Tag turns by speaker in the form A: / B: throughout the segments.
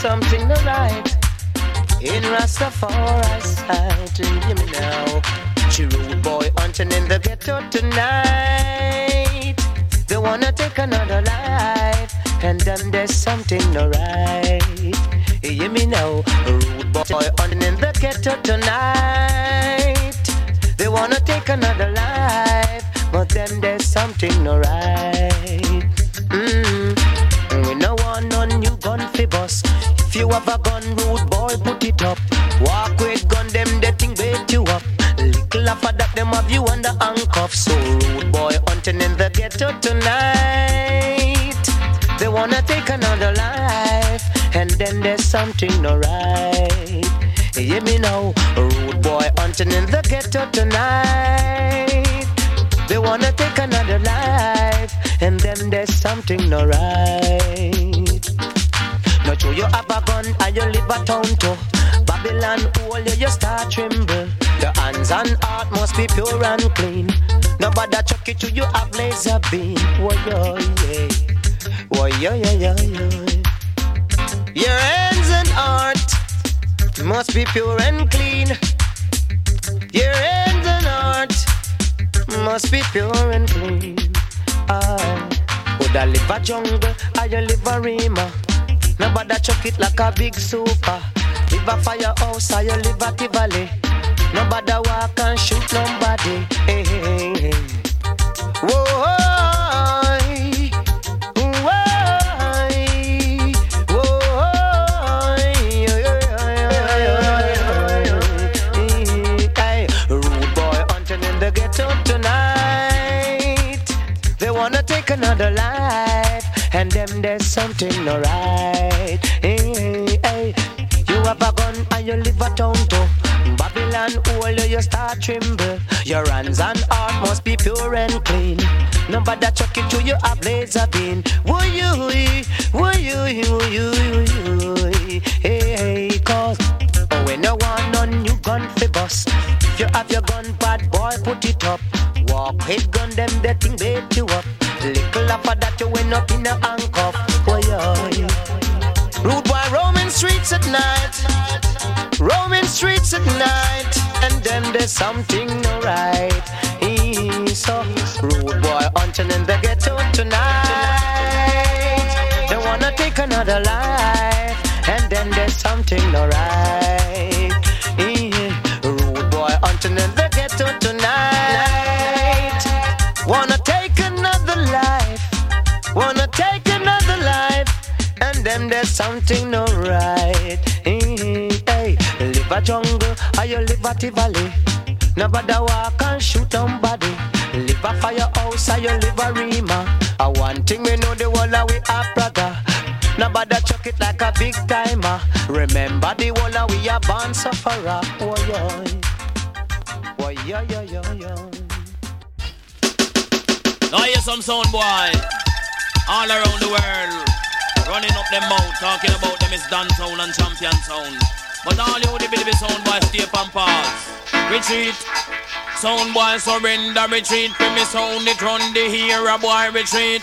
A: something not right. In Rastafari sight, hear me now. She rude boy hunting in the ghetto tonight. They wanna take another life, and then there's something not right. Hear me now, rude boy hunting in the ghetto tonight. They wanna take another life, but then there's something not right. Mm. We no want no If you have a gun, rude boy, put it up. Walk with gun, them they think wait you up. Little after that, them have you under handcuffs. So rude boy hunting in the ghetto tonight. They wanna take another life, and then there's something not right. Hear me now, rude boy hunting in the ghetto tonight. They wanna take another life, and then there's something not right. Not sure you have a gun and you live a town too. Babylon hold you, you start tremble. Your hands and heart must be pure and clean. Nobody chuck it to you have laser beam. Whoa, yo, yeah. Whoa, yo, yo, yo, yo. Your hands and heart must be pure and clean. Your hands and heart must be pure and clean. Ah, would I live a jungle you live a Rema? Nobody chuck it like a big super. Live a firehouse you live a Tivoli. Nobody walk and shoot nobody. Hey, hey, hey. Whoa, the another life, and them there's something not right. Hey, hey, You have a gun and you live a town too. Babylon hold you, you start tremble. Your hands and heart must be pure and clean. Nobody chuck it to you a blazer bean. Woo you, woo you, woo you, woo you. Hey, hey, cause we no want no new gun for bust. If you have your gun, bad boy, put it up. Walk with gun, them they think bait you up. Little after that, you went up in a handcuff. Oh, yeah, yeah. Rude boy roaming streets at night, roaming streets at night, and then there's something no right. So rude boy hunting in the ghetto tonight. They wanna take another life, and then there's something no right. Something no right. Hey, live a jungle, or you live a Tivoli. Nobody walk and shoot somebody. Live a firehouse, or you live a Rema. I one thing we know the of we are brother. Nobody chuck it like a big timer. Remember the of we are born sufferer. Oh, yeah. Oh, yeah, yeah, yeah, yeah.
B: Now hear some sound boy all around the world running up them mouth talking about them is downtown and champion town. But all you the baby sound boy stay and pause. Retreat. Sound boy surrender retreat. For me sound it run the hero boy retreat.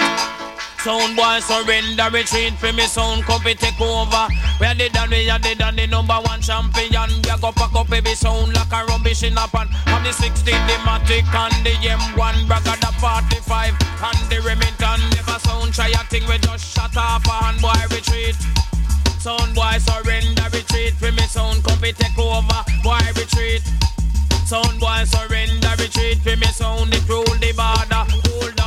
B: Sound boy surrender retreat for me sound copy take over. We are the done, we are the done, the number one champion. We are go pack up every sound like a rubbish in a pan. From the 16, the Matic and the M1, braga the 45 and the Remington. Never sound try a thing, we just shut off a hand boy retreat. Sound boy surrender retreat for me sound copy take over. Boy retreat. Sound boy surrender retreat for me sound it rule the border. Hold down.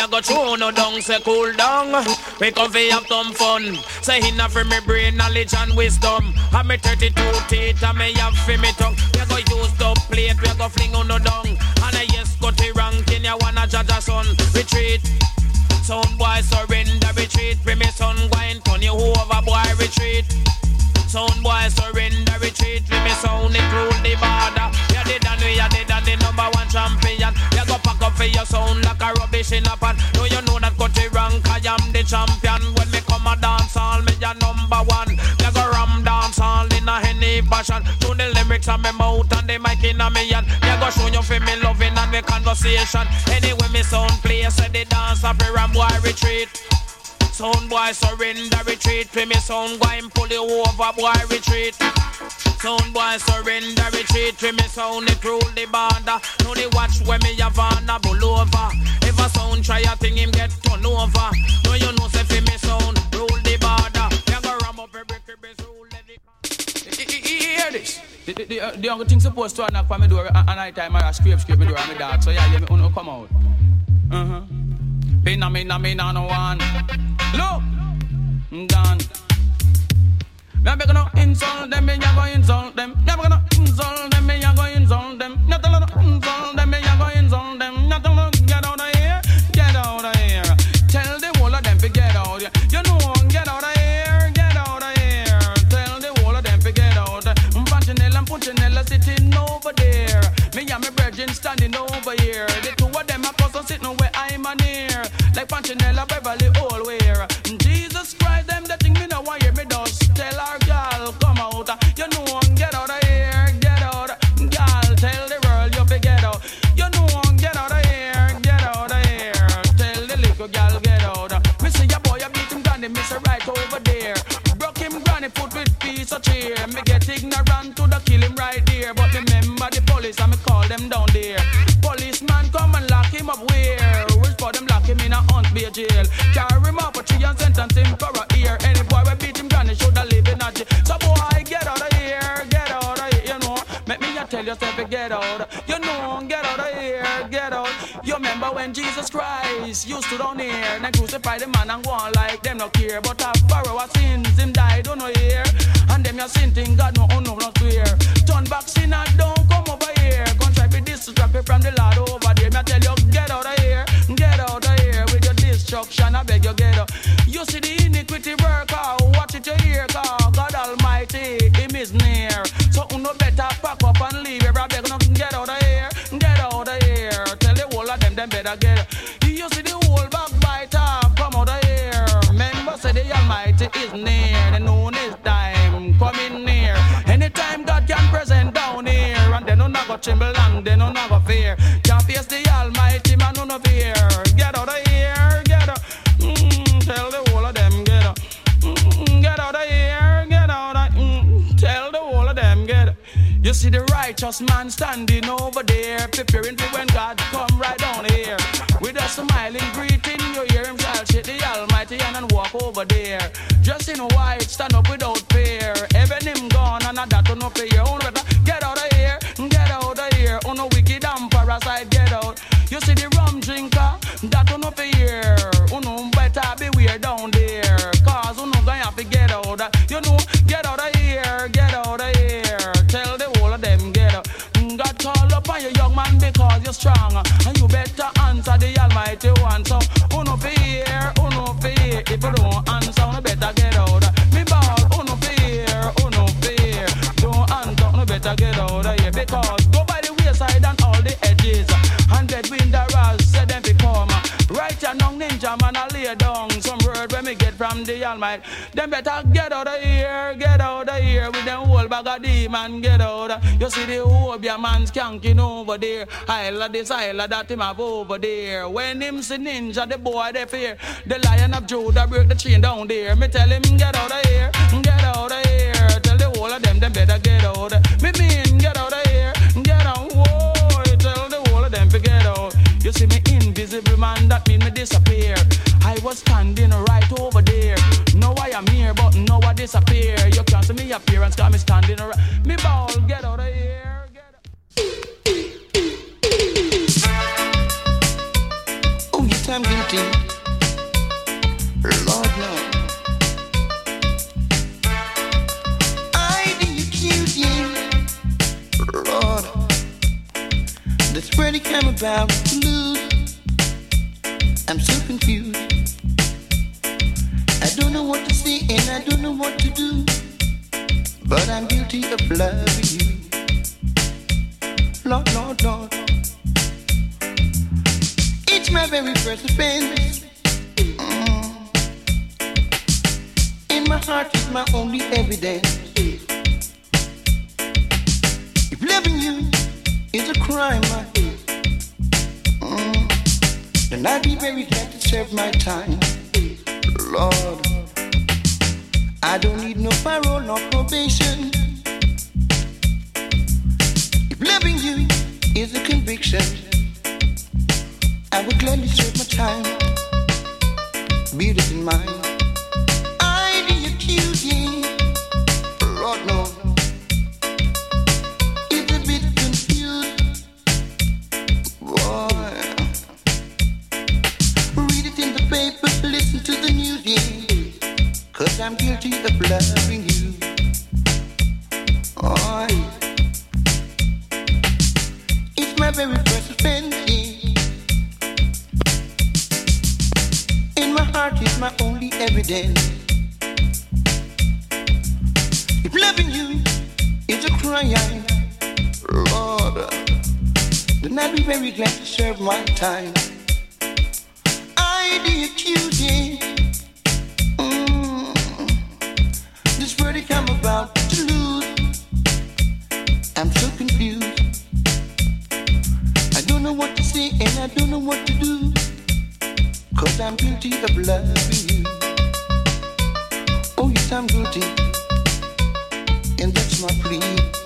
B: We a go through no down, say cool down. We go fi have some fun. Say inna for me brain, knowledge and wisdom. And me 32 teeth, and me have fi me tongue. We go use the plate, we go fling on no down. And I yes go to ranking, you wanna judge a son. Retreat. Sound boy surrender, retreat. For me son, and turn you over, boy, retreat. Sound boy surrender, retreat. For me sound it rule the border. You did and we are dead and the number one champion. Pack up for your sound like a rubbish in a pan. Do you know that the rank? I am the champion. When me come a dance hall, me a number one. You go ram dance hall in
C: a any passion. To the lyrics on me mouth and the mic in a me hand. Me go show you for me loving and me conversation. Anyway, me sound play, say the dance up here and boy retreat. Sound boy surrender retreat. Play me sound boy pull you over boy retreat. Sound boy surrender retreat. Play me sound it rule the border. Now they watch when me have on a bull over. If a sound try a thing him get turned over. No you know say fi me sound rule the border. You go ram up every crib rule every. Hear this. The, the, the, uh, the only thing supposed to knock on my door at night time I scrape scrape my door and my dog. So yeah, yeah, me uno come out. Uh huh. Pina me na me na no one. Look, done. Me beg no insult them, me ya go insult them. Me beg no insult them, me ya go insult them. Not a lot insult them, me ya go insult them. Not a lot get out of here, get out of here. Tell the whole of them to get out. You know, get out of here, get out of here. Tell the whole of them to get out. Punchinella and Punchinella sitting over there. Me and my brethren standing over here. The two of them are close sitting where I'm near. Like Punchinella bay jail. Carry him up a tree and sentence him for a year. Any boy we beat him granny shoulda live in a jail. So boy get out of here, get out of here, you know. Make me a tell yourself to get out. You know, get out of here, get out. You remember when Jesus Christ used to down here, then crucify the man and go on like them no care. But a borrow our sins, him died, don't know here. And them your sin thing, God no, oh no, You see the iniquity worker, watch it you hear, cause God Almighty, Him is near. So you no better pack up and leave here. I beg you, get out of here, get out of here. Tell the whole of them, them better get. You see the whole backbiter, come out of here. Remember, say the Almighty is near. The noon is time, coming near. Anytime God can present down here, and then no go tremble and then no go fear. Righteous man standing over there, preparing for when God come right down here. With a smiling greeting, you hear him shout, shake the Almighty and walk over there. Dressed in white, stand up without strong. And you better answer the Almighty one. So, who no fear, who no fear. If you don't answer, you better get out. Me ball, who no fear, who no fear. Don't answer, you better get out of here. Because go by the wayside and all the edges. And dead wind the say them fi come. Right and young Ninjaman, I lay down some word when me get from the Almighty. Them better get out of here, get out of here with them whole bag of demon, get out. You see the Obeah man skanking over there. Isle of this isle that him have over there. When him see ninja, the boy they fear. The lion of Judah break the chain down there. Me tell him get out of here, get out of here. Tell the whole of them, them better get out. Me mean get out of here, You see me invisible man, that mean me disappear. I was standing right over there. Now I am here, but now I disappear. You can't see me appearance, got me standing right. Me ball, get out of here.
D: Oh, I'm guilty. That's it came about. Lose. I'm so confused. I don't know what to say and I don't know what to do. But I'm guilty of loving you. Lord, Lord, Lord. It's my very first offense. Mm. In my heart is my only evidence. Is a crime. i Mm. And I'd be very glad to serve my time. Lord, I don't need no parole, no probation. If loving you is a conviction, I would gladly serve my time. Beauty in mind. Time. I the accusing. Mm. This verdict I'm about to lose. I'm so confused. I don't know what to say and I don't know what to do. Cause I'm guilty of loving you. Oh, yes, I'm guilty. And that's my plea.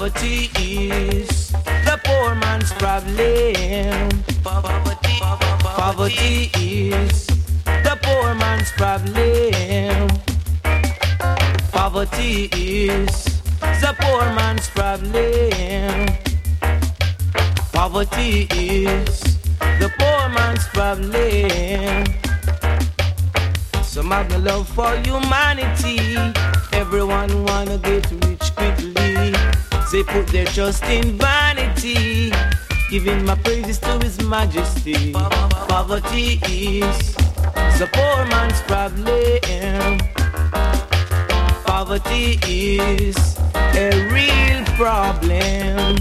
E: Poverty is the poor man's problem. Poverty is the poor man's problem. Poverty is the poor man's problem. Poverty is the poor man's problem. Some have no love for humanity. Everyone wanna get rich quickly. They put their trust in vanity. Giving my praises to His Majesty. Poverty is the poor man's problem. Poverty is a real problem.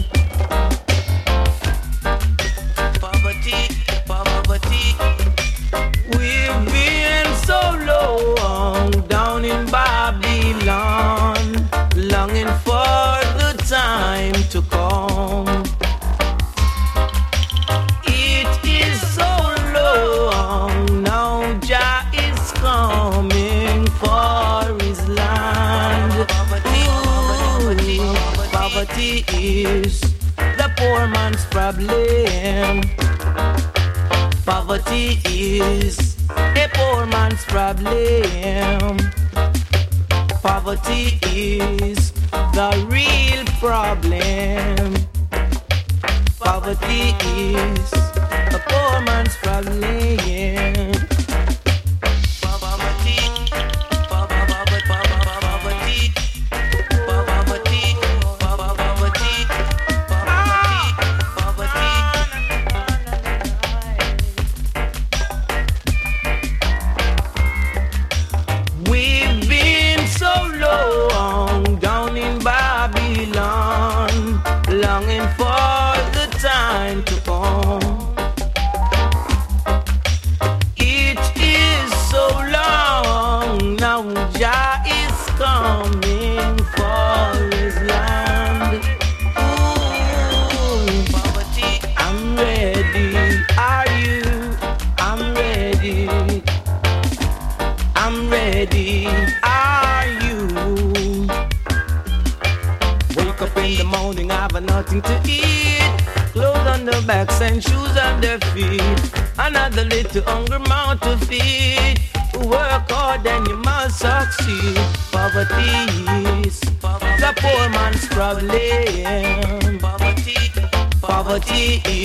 E: Poverty is the poor man's problem. Poverty is a poor man's problem. Poverty is the real problem. Poverty is a poor man's problem.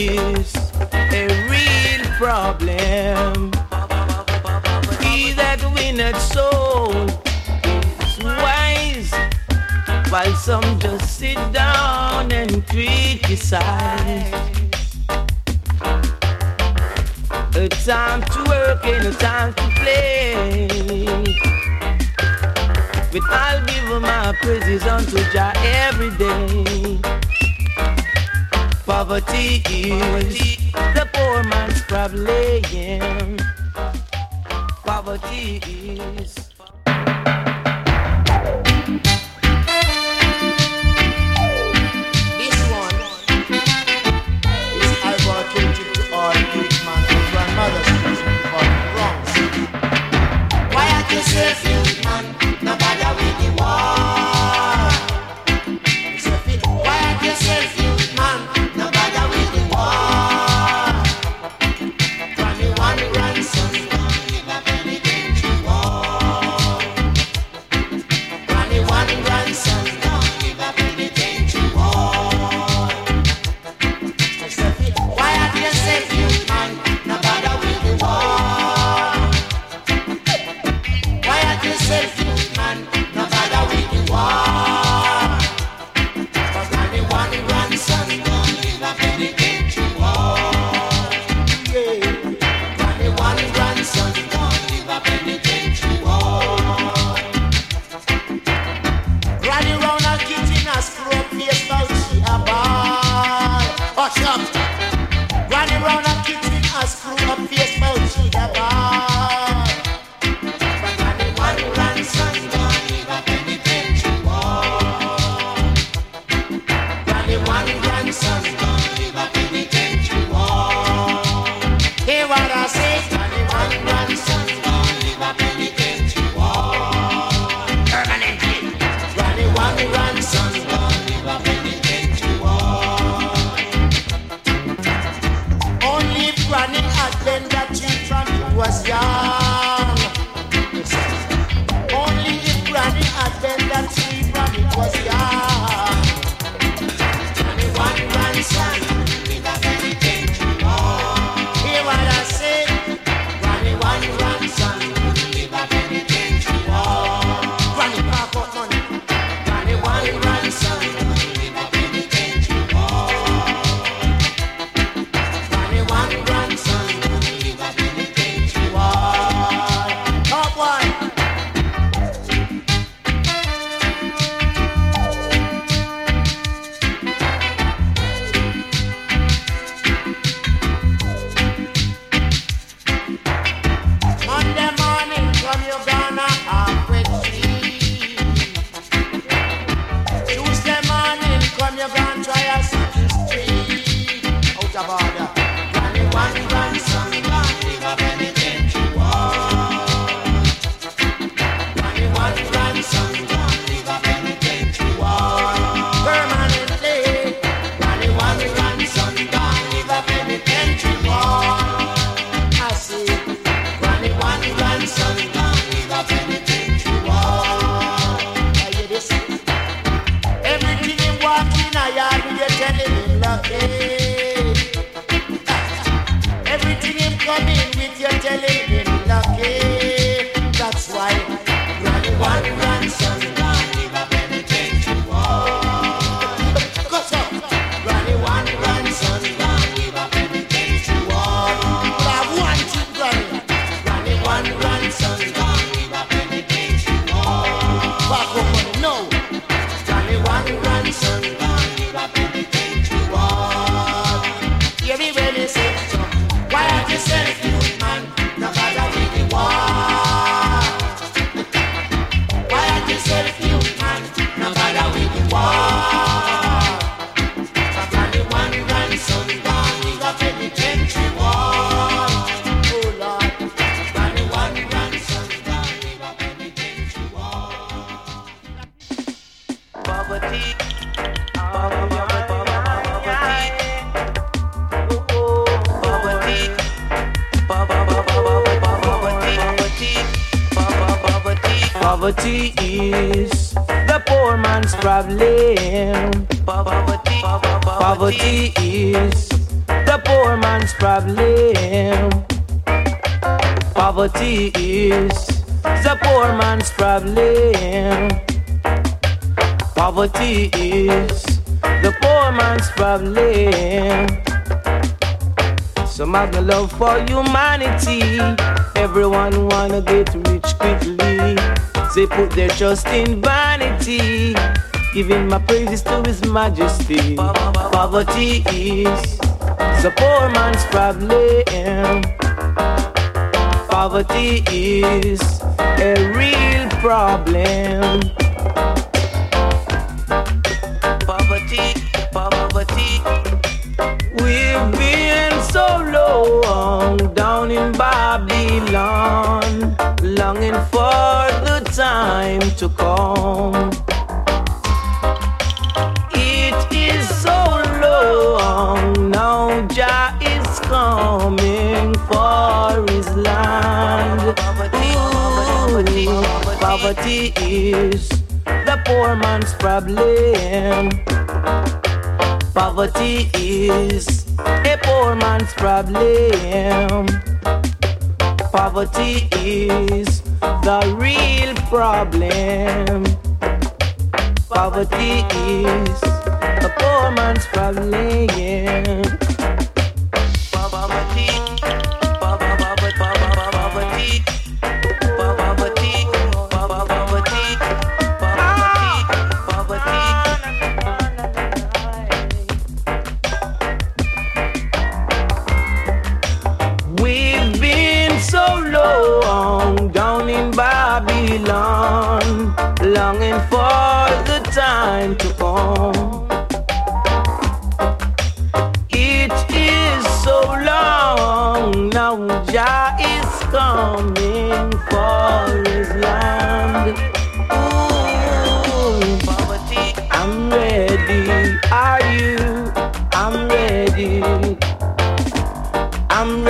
E: Is
F: a real problem. He that winneth soul is wise, while some just sit down and criticize. A time to work and a time to play. But I'll give my praises unto Jah every day poverty is the poor man's problem. Poverty is.
E: This one is to all and grandmothers who are. Why are you safe? Is the poor man's problem. Poverty is the poor man's problem. Some have no love for humanity. Everyone wanna get rich quickly. They put their trust in vanity. Giving my praises to His Majesty. Poverty is the poor man's problem. Poverty is a real problem. Poverty, poverty. We've been so long down in Babylon, longing for the time to come. Poverty is the poor man's problem. Poverty is a poor man's problem. Poverty is the real problem. Poverty is a poor man's problem.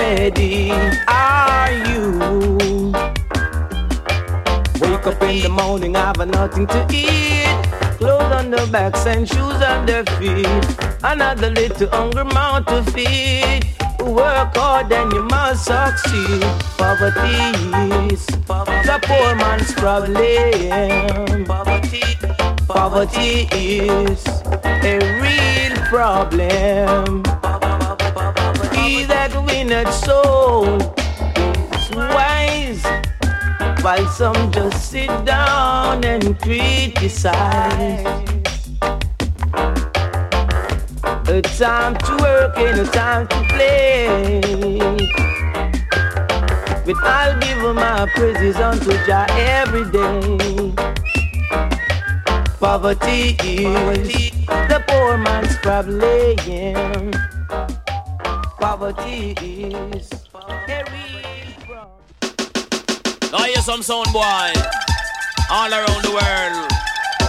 E: Ready. Are you? Wake up in the morning, I've nothing to eat. Clothes on their backs and shoes on their feet. Another little hungry mouth to feed. Work hard and you must succeed. Poverty is the poor man's problem. Poverty, poverty is a real problem. That winneth soul so wise, while some just sit down and criticize. A time to work and a time to play. But I'll give my praises unto Jah every day. Poverty is the poor man's problem. A.
B: Now hear some sound boy all around the world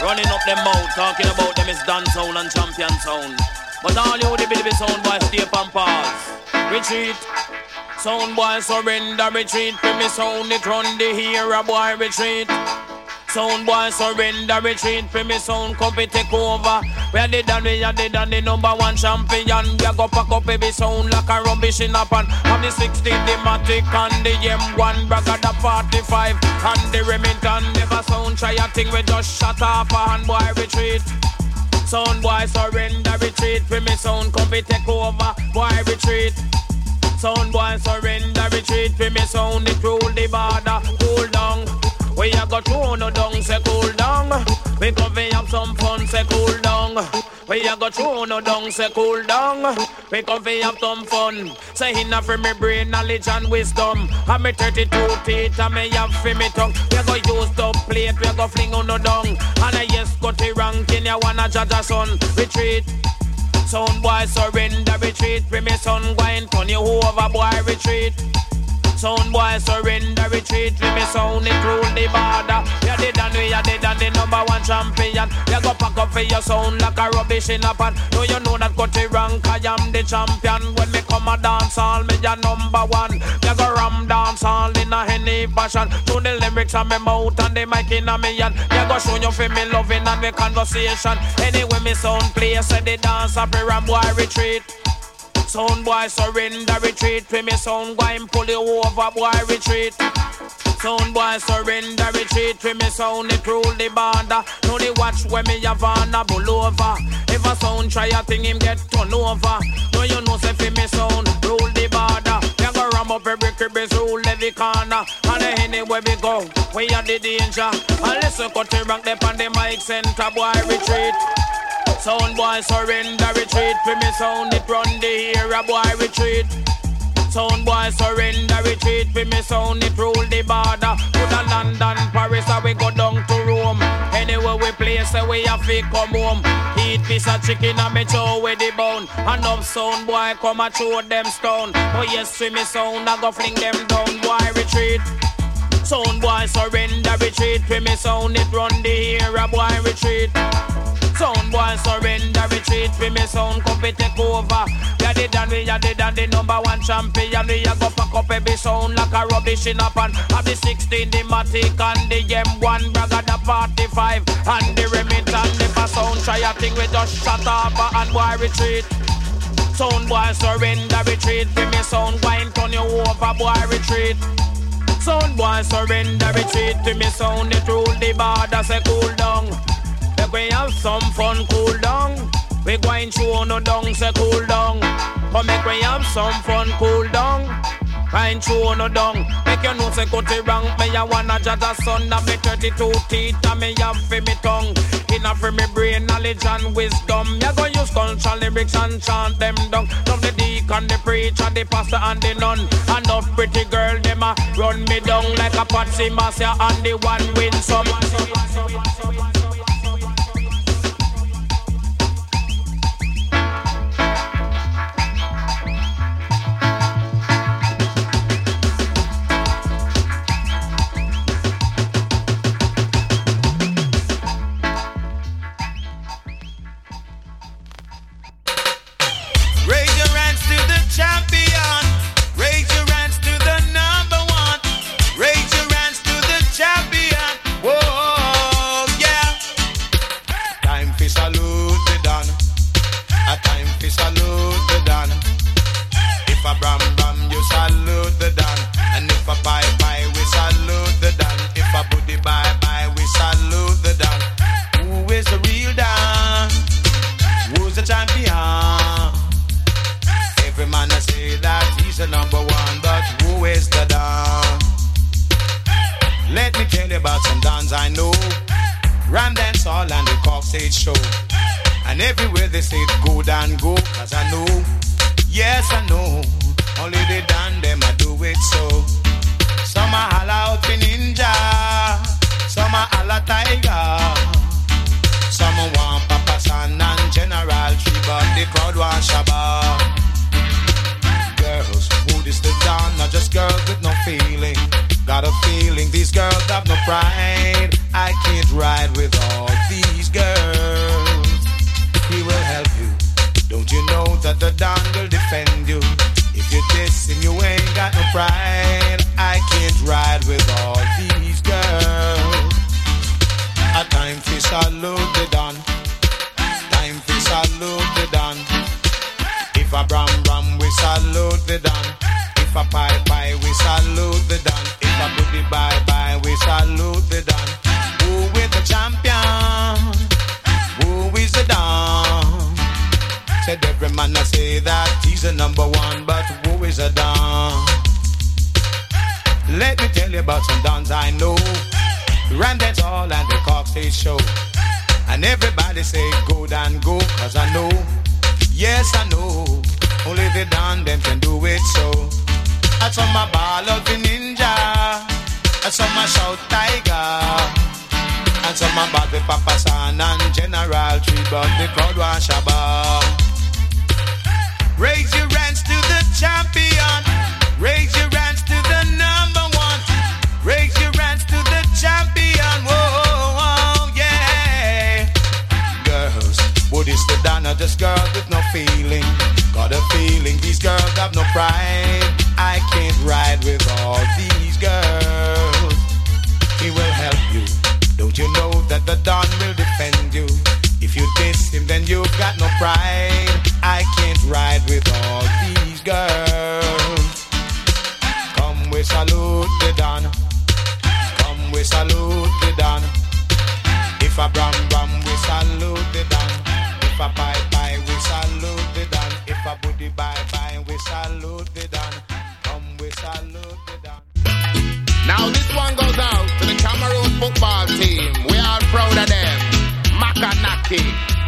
B: running up them mouth talking about them is dance sound and champion sound. But all you the baby sound boy stay on pause. Retreat. Sound boy surrender retreat. For me sound it run the hero boy retreat. Sound boy surrender retreat for me sound copy take over. We are dead and we are dead and the number one champion. We are go pack up every sound like a rubbish in a pan. From the 60, the Matic and the M1, bragga the 45 and the Remington. Never sound try a thing we just shut off a hand boy retreat. Sound boy surrender retreat for me sound copy take over. Boy retreat. Sound boy surrender retreat for me sound it rule the border. Cool down. We a go through no down, say cool down. We come fi have some fun, say cool down. We a go through no down, say cool down. We come fi have some fun. Say inna for me brain, knowledge and wisdom. And me 32 teeth, and me have fi me tongue. We a go use the plate, we a go fling on no down. And I yes got the ranking, you wanna judge a son. Retreat. Sound boy surrender, retreat. Bring me son, and turn you over, boy, retreat. Sound boy surrender, retreat with me sound, it rule the border. You did and we are dead and the number one champion. You go pack up for your sound like a rubbish in a pan. No, you know that it rank, I am the champion. When me come a dance all, me a number one. You go ram dance all in a any fashion. To the lyrics on me mouth and the mic in a me hand. You go show you for me loving and me conversation. Anyway, me sound play, say the dance up, ram boy retreat. Sound boy surrender, retreat. When me sound boy pull you over, boy retreat. Sound boy surrender, retreat. When me sound it rule the border. Know the watch when me have on a bull over. If a sound try a thing, him get turned over. No you know say fi me sound rule the border. You go ram up every crib, rule every corner. And anywhere we go, we are the danger. And listen, cut the rank, they on the mic center, boy retreat. Sound boy surrender, retreat. For me sound it run the era, boy retreat. Sound boy surrender, retreat. For me sound it rule the border. To the London, Paris, or we go down to Rome. Anywhere we place, so we have to come home. Eat piece of chicken and me chow with the bone. Enough sound boy come and throw them stone. Oh yes, for me sound, I go fling them down, boy retreat. Sound boy surrender, retreat. For me sound it run the era, boy retreat. Sound boy surrender, retreat for me sound come take over. Yeah, they done we yeah, they done the number one champion. We a go pack up every sound like a rubbish in a pan. Have the 16, the Matic and the M1, bragga the 45 and the remit and the sound. Try a thing we just shut up and boy retreat. Sound boy surrender, retreat for me sound wine turn you over, boy retreat. Sound boy surrender, retreat to me sound it rule the border, say cool down. We have some fun, cool down. We going through no down, say cool down. But make we have some fun, cool down. Going through no down. Make you know say cut it wrong. Me a wanna judge a son that me 32 teeth and me have for me tongue. Enough for me brain, knowledge and wisdom. Me go use cultural lyrics and chant them down. Love the deacon, the preacher, the pastor and the nun. Enough pretty girl, them a run me down like a Patsy Marcia and the one win some.
G: But who is the Don? Let me tell you about some Dons I know. Ram dance hall and the Cork stage show. And everywhere they say go down, go, cause I know. Yes, I know. Only the Don them I do it so. Some are holla out in ninja. Some are holla tiger. Some want Papa San and General Tree, but the crowd want Shabba. This the dawn? Not just girls with no feeling. Got a feeling these girls have no pride. I can't ride with all these girls. He will help you. Don't you know that the Don will defend you? If you diss him, you ain't got no pride. I can't ride with all these girls. A time for salute the Don. Time for salute the Don. If a bram bram, we salute the Don. If pie pie, we salute the Don. If a booty bye bye, we salute the Don. Who is the champion? Who is the Don? Said every man I say that he's the number one, but who is the Don? Let me tell you about some Dons I know. Ram dance all and the Cork stage show. And everybody say go down, go, cause I know. Yes, I know. Only the Don them can do it so. I saw my ball of the ninja. I saw my shout tiger. And some a bad with Papa San and General Tree, but the crowd was shabba. Raise your hands to the champion. Raise your hands to the number one. Raise your hands to the champion. Whoa, yeah. Girls, what is the Donna? Just girls with no feeling. Got a feeling these girls have no pride. I can't ride with all these girls. He will help you. Don't you know that the Don will defend you? If you diss him, then you've got no pride. I can't ride with all these girls. Come we salute the Don. Come we salute the Don. If a bram bram, we salute the Don. If a bye bye, we salute the Don. If a booty bye bye, we salute the Don. Now
H: this one goes out to the Cameroon football team. We are proud of them. Makanaki.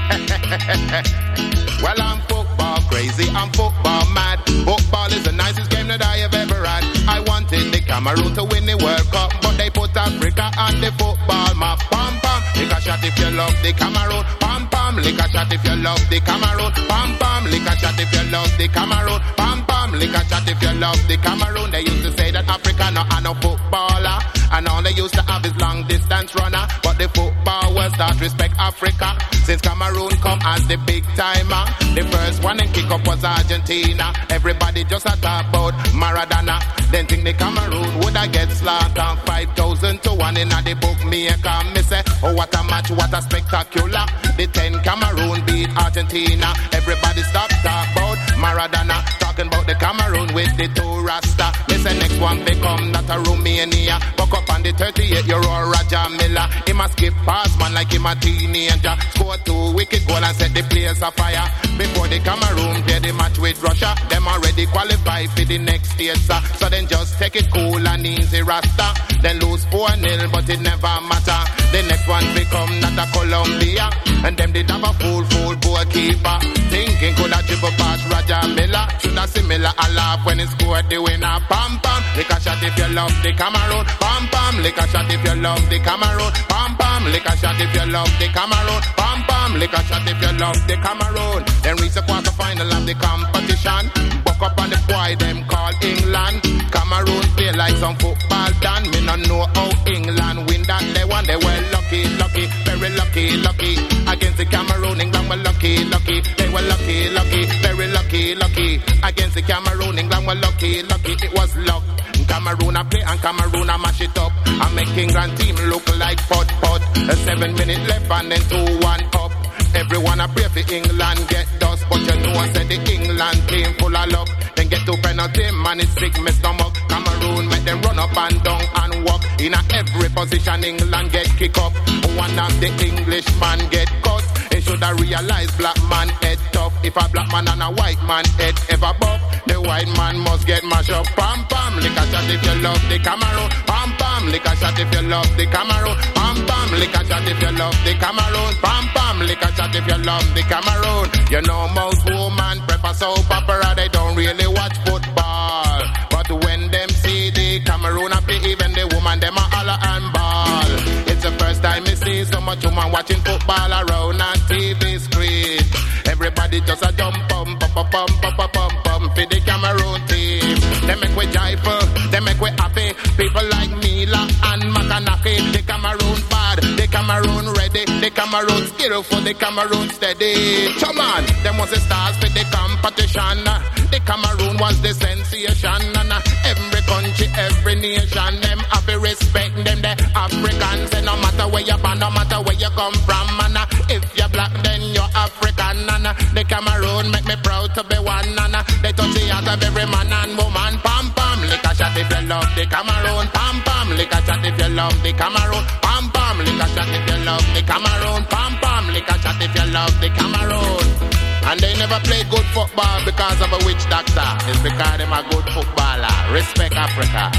H: well, I'm football crazy. I'm football mad. Football is the nicest game that I have ever had. I wanted the Cameroon to win the World Cup, but they put Africa on the football map. Pam pam, lick a shot if you love the Cameroon. Pam pam, lick a shot if you love the Cameroon. Pam pam, lick a shot if you love the Cameroon. Pam pam lick a shot if you love the Cameroon. They used to say that Africa no a no footballer. And all they used to have is long distance runner. But the football will start respect Africa. Since Cameroon come as the big timer. The first one in kick up was Argentina. Everybody just a talk about Maradona. Then think the Cameroon would I get slaughtered. 5,000 to 1 in a the book maker. Me say, oh what a match, what a spectacular. The 10 Cameroon beat Argentina. Everybody stop talk about Maradona. Talking about the Cameroon with the two Rasta. Say next one become that a Romania. Buck up on the 38 year old Roger Milla. He must skip past man like him a teenager. Score two wicked goal and set the place afire. Before the Cameroon play the match with Russia, them already qualified for the next stage. Sir. So then just take it cool and easy Rasta. Then lose 4-0 but it never matter. The next one become not a Colombia. And them did have a full, full goalkeeper. Thinking could have dribble past Roger. Should have similar a laugh when he scored the winner. Pam pam, lick a shot if you love the Cameroon. Pam pam, lick a shot if you love the Cameroon. Pam pam, lick a shot if you love the Cameroon. Pam pam, lick a shot if you love the Cameroon. Then reach the quarter final of the competition. Buck up on the boy them call England. Cameroon play like some football done. Me no know how England win that they won. They were lucky, lucky, very lucky, lucky. Against the Cameroon, England were lucky, lucky. They were lucky, lucky, very lucky, lucky. Against the Cameroon, England were lucky, lucky. It was luck. Cameroon a play and Cameroon a mash it up. I make England team look like pot pot. A seven minute left and then two one up. Everyone a pray for England get dust, but you know I said the England team full of luck. Then get to penalty, man it's sick me stomach. Cameroon make them run up and down and walk. In a every position England get kick up. One of the English man get cut. Should have realized black man head tough. If a black man and a white man head ever buff, the white man must get mashed up. Pam pam, lick a shot if you love the Cameroon. Pam pam, lick a shot if you love the Cameroon. Pam pam, lick a shot if you love the Cameroon. Pam pam, lick a shot if you love the Cameroon. You know most women prefer soap opera, they don't really watch football. Much woman watching football around a TV screen. Everybody just a jump pump, pump, pump, pump, pump, pump, pump for the Cameroon team. They make we joyful, they make we happy. People like Milla and Makanaki, the Cameroon bad, the Cameroon ready, the Cameroon skillful, the Cameroon steady. Come on, them was the stars for the competition. The Cameroon was the sensation, every country, every nation, them have to respect them. The Africans, you come from, and if you're black, then you're African. And the Cameroon make me proud to be one, and they touch the heart of every man and woman. Pam pam, lick a shot if you love the Cameroon. Pam pam, lick a shot if you love the Cameroon. Pam pam, lick a shot if you love the Cameroon. Pam pam, lick a shot if you love the Cameroon. And they never play good football because of a witch doctor. It's because them a good footballer. Respect Africa.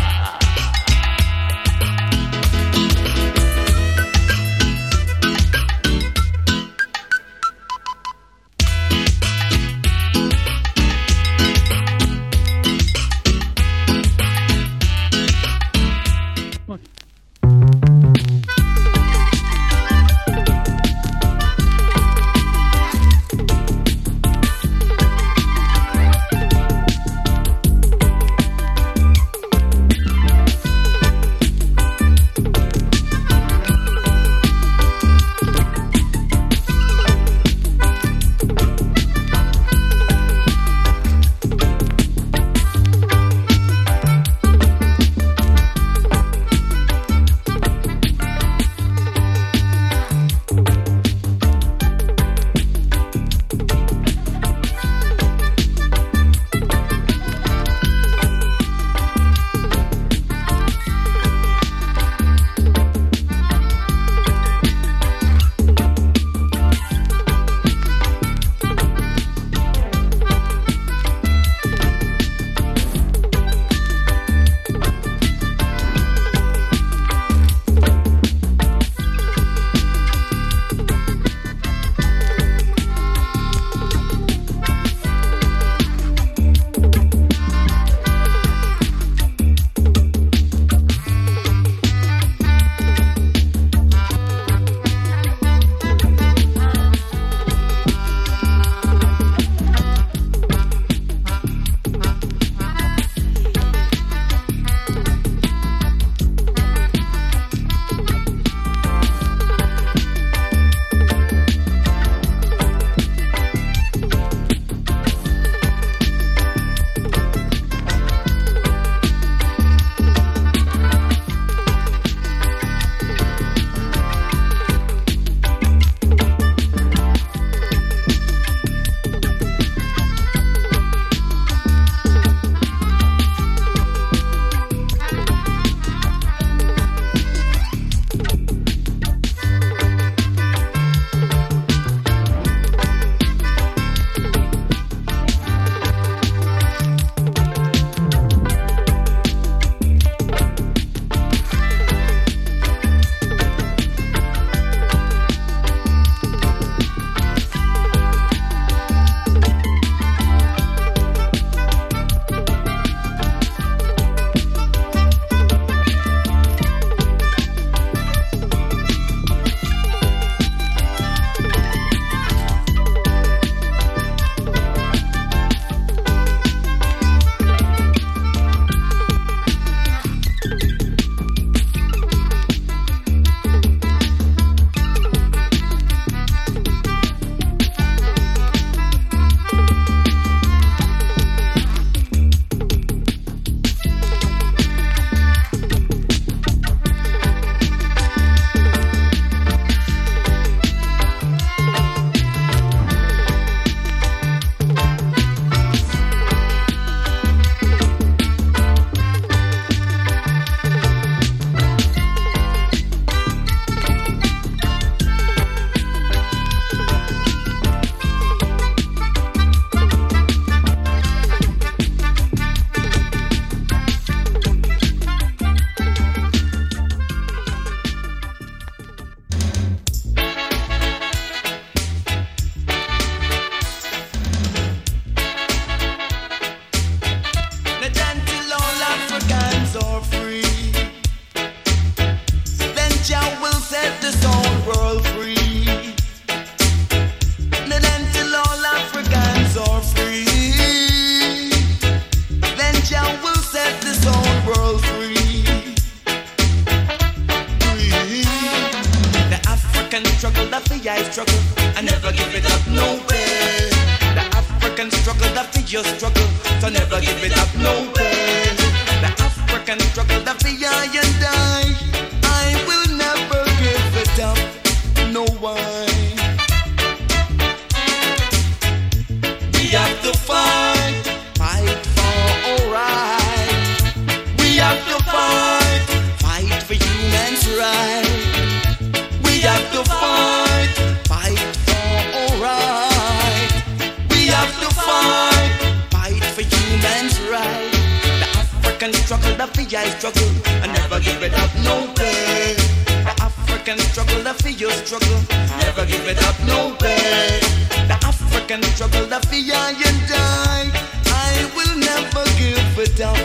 D: African struggle, the VI struggle, never give it up, no way. The African struggle, the VI and die. I will never give it up,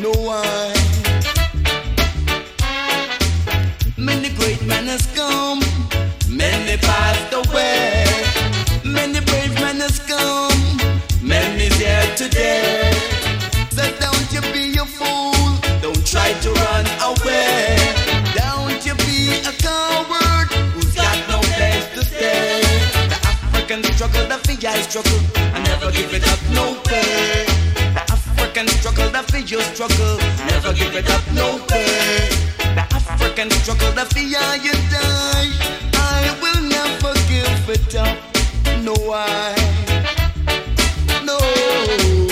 D: no way. Many great men has come, many passed away. Many brave men has come, many here today. So don't you be a fool, don't try to run away. VI struggle, I never give it up, no way. The African struggle, the VI struggle, never give it up, no way. The African struggle, the VI you die. I will never give it up, no I. No.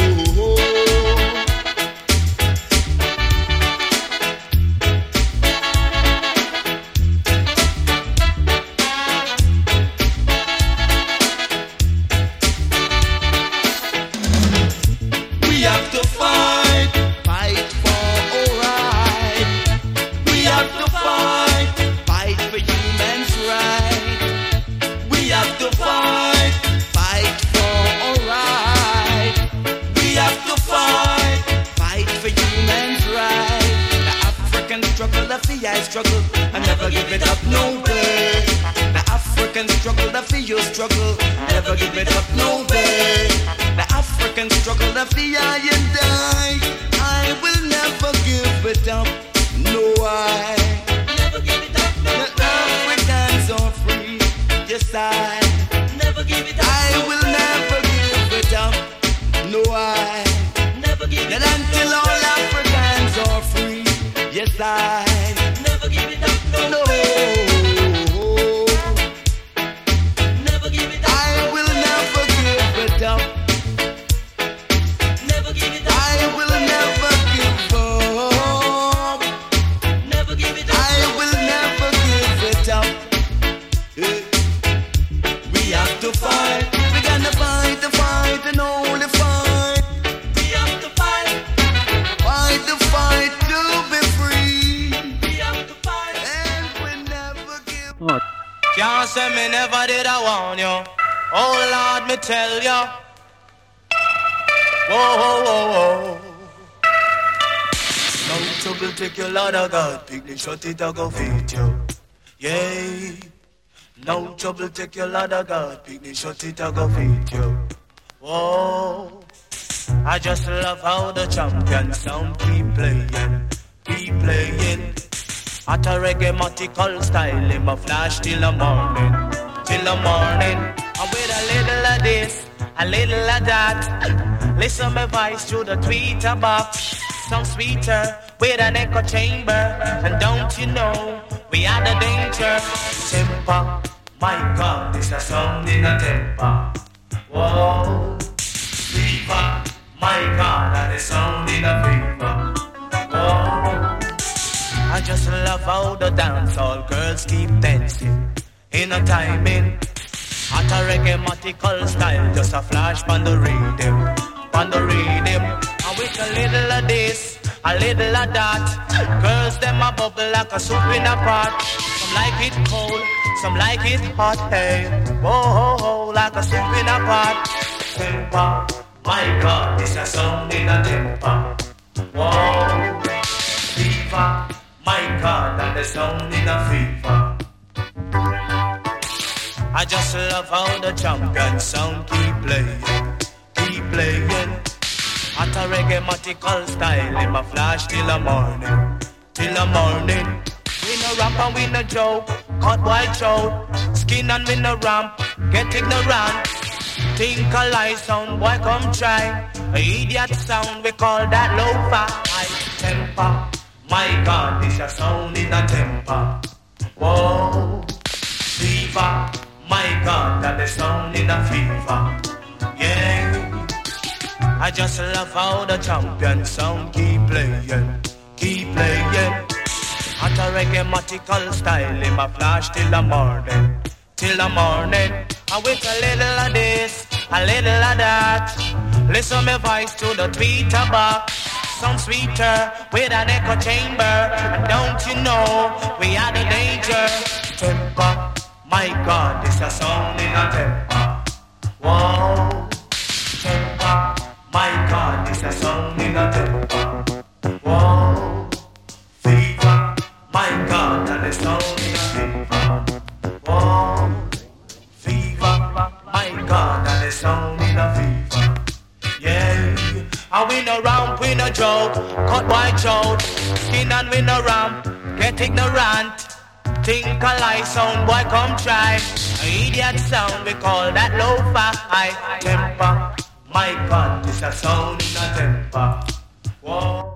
D: VI struggle, I never give it up, no way. The African struggle, the VI struggle, never give it up, no way. The African struggle, the VI and die. I will never give it up, no I. Never give it up, no The Africans are free, yes I. Never give it up. I will never give it up, no I. Never give it up. until all Africans are free, yes I.
I: tell you. Whoa, whoa, whoa, whoa. No trouble take your Lord of God. Picnic shut it, I go feed you. Yeah. No trouble take your Lord of God. Picnic shut it, I go feed you. Whoa. I just love how the champion sound keep playing, keep playing. At a reggae style, him a flash till the morning, till the morning. This, a little of that. Listen my voice through the tweeter box. Some sweeter with an echo chamber. And don't you know, we are the danger. Temper, my God, this a sound in a temper. Whoa, fever, my God, that is sound in a fever. Whoa. I just love how the dancehall girls keep dancing in a timing. At a reggae style, just a flash on the rhythm, on the rhythm. And with a little of this, a little of that, girls them a bubble like a soup in a pot. Some like it cold, some like it hot. Hey, whoa, ho, ho, like a soup in a pot. Temper, my God, this a sound in a temper. Whoa, fever. My God, and the sound in a fever. I just love how the champion sound keep playing, keep playing. At a reggae matical style, in my flash till the morning, till the morning. We no ramp and we no joke, cut white show, skin and we no ramp, get ignorant. Think a lie sound, boy, come try. A idiot sound, we call that low-fi temper. My God, this a sound in a temper. Whoa, fever. My God, that the sound in a fever. Yeah, I just love how the champion sound keep playing, keep playing. At a reggae style, in my flash till the morning, till the morning. I with a little of this, a little of that. Listen my voice to the tweeter box. Some sweeter with an echo chamber. And don't you know we are the danger? Temper, my God, this a song in a temper. Whoa, temper, my God, this a song in a temper. Whoa, fever, my God, and the song in a fever. Whoa. My God, and the sound in a fever. Yeah, I win a ramp, win a joke, cut white throat, skin and win a ramp, get ignorant. Think a lie sound, boy, come try. A idiot sound, we call that low-fi temper. My God, this a sound in a temper. Whoa.